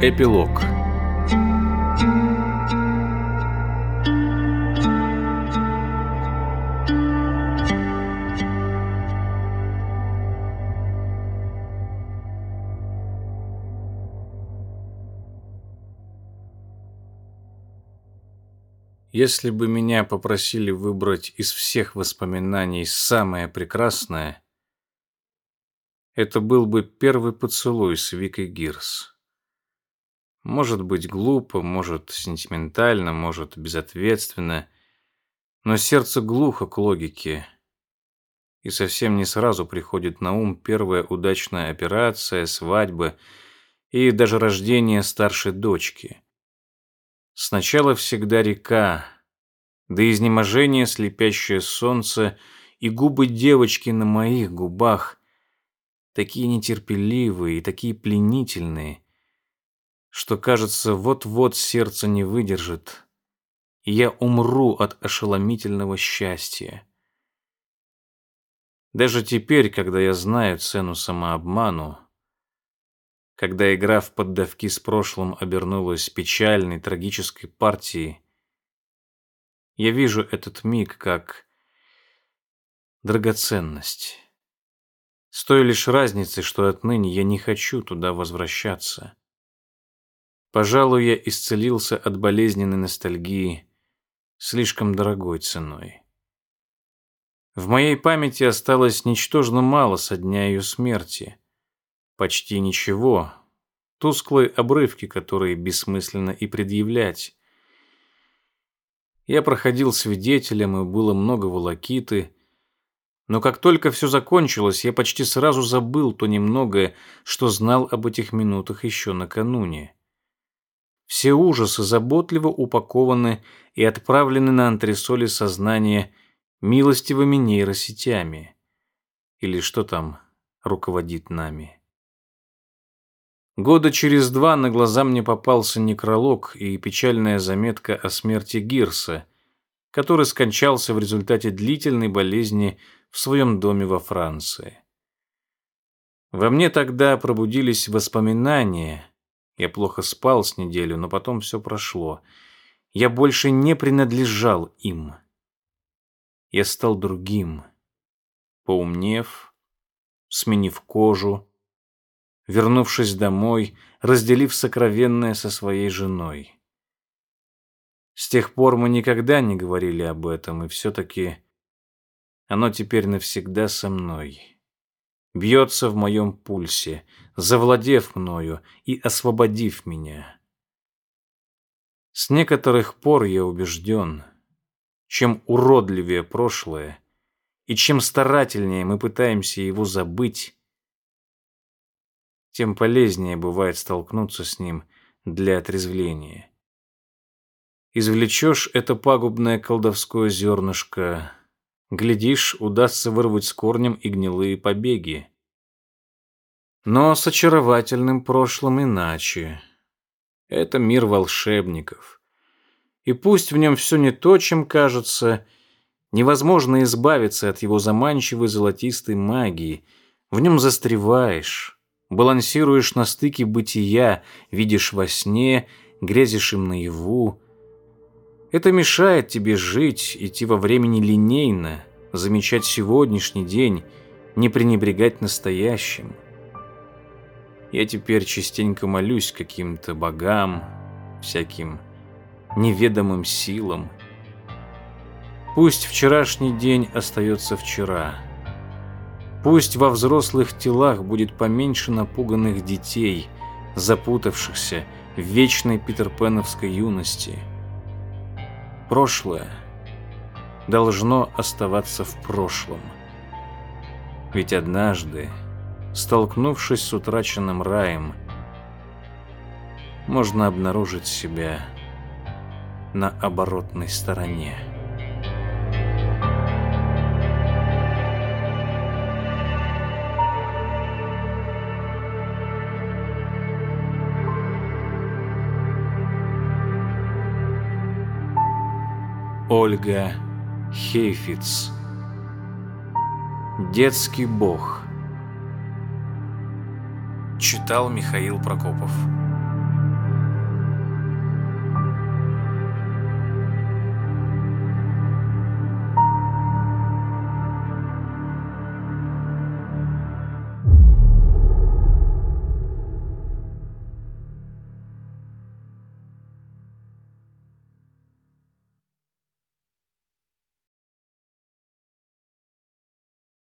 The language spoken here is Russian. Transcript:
Эпилог Если бы меня попросили выбрать из всех воспоминаний самое прекрасное, это был бы первый поцелуй с Викой Гирс. Может быть глупо, может сентиментально, может безответственно, но сердце глухо к логике, и совсем не сразу приходит на ум первая удачная операция, свадьба и даже рождение старшей дочки. Сначала всегда река, до изнеможения слепящее солнце и губы девочки на моих губах, такие нетерпеливые и такие пленительные, что, кажется, вот-вот сердце не выдержит, и я умру от ошеломительного счастья. Даже теперь, когда я знаю цену самообману, когда игра в поддавки с прошлым обернулась печальной, трагической партией, я вижу этот миг как драгоценность. С той лишь разницей, что отныне я не хочу туда возвращаться. Пожалуй, я исцелился от болезненной ностальгии слишком дорогой ценой. В моей памяти осталось ничтожно мало со дня ее смерти — Почти ничего. Тусклые обрывки, которые бессмысленно и предъявлять. Я проходил свидетелем, и было много волокиты. Но как только все закончилось, я почти сразу забыл то немногое, что знал об этих минутах еще накануне. Все ужасы заботливо упакованы и отправлены на антресоли сознания милостивыми нейросетями. Или что там руководит нами. Года через два на глаза мне попался некролог и печальная заметка о смерти Гирса, который скончался в результате длительной болезни в своем доме во Франции. Во мне тогда пробудились воспоминания. Я плохо спал с неделю, но потом все прошло. Я больше не принадлежал им. Я стал другим, поумнев, сменив кожу, вернувшись домой, разделив сокровенное со своей женой. С тех пор мы никогда не говорили об этом, и все-таки оно теперь навсегда со мной. Бьется в моем пульсе, завладев мною и освободив меня. С некоторых пор я убежден, чем уродливее прошлое, и чем старательнее мы пытаемся его забыть, тем полезнее бывает столкнуться с ним для отрезвления. Извлечешь это пагубное колдовское зернышко, глядишь, удастся вырвать с корнем и гнилые побеги. Но с очаровательным прошлым иначе. Это мир волшебников. И пусть в нем все не то, чем кажется, невозможно избавиться от его заманчивой золотистой магии. В нем застреваешь, балансируешь на стыке бытия, видишь во сне, грезишь им наяву. Это мешает тебе жить, идти во времени линейно, замечать сегодняшний день, не пренебрегать настоящим. Я теперь частенько молюсь каким-то богам, всяким неведомым силам. Пусть вчерашний день остается вчера — Пусть во взрослых телах будет поменьше напуганных детей, запутавшихся в вечной питерпеновской юности. Прошлое должно оставаться в прошлом. Ведь однажды, столкнувшись с утраченным раем, можно обнаружить себя на оборотной стороне. Ольга Хейфиц. Детский бог. Читал Михаил Прокопов.